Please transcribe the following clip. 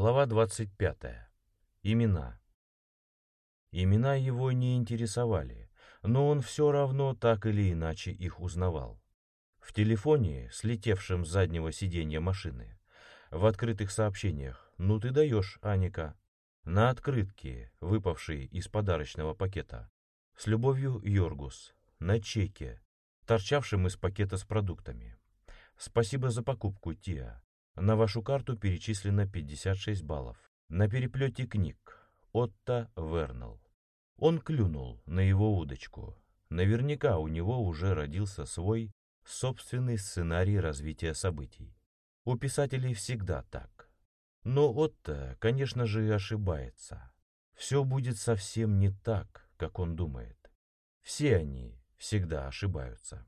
Глава 25. Имена. Имена его не интересовали, но он все равно так или иначе их узнавал. В телефоне, слетевшем с заднего сиденья машины, в открытых сообщениях «Ну ты даешь, Аника», на открытке, выпавшей из подарочного пакета, с любовью Йоргус, на чеке, торчавшем из пакета с продуктами. Спасибо за покупку, Тиа. На вашу карту перечислено 56 баллов. На переплете книг. Отто Вернелл. Он клюнул на его удочку. Наверняка у него уже родился свой собственный сценарий развития событий. У писателей всегда так. Но Отто, конечно же, ошибается. Все будет совсем не так, как он думает. Все они всегда ошибаются.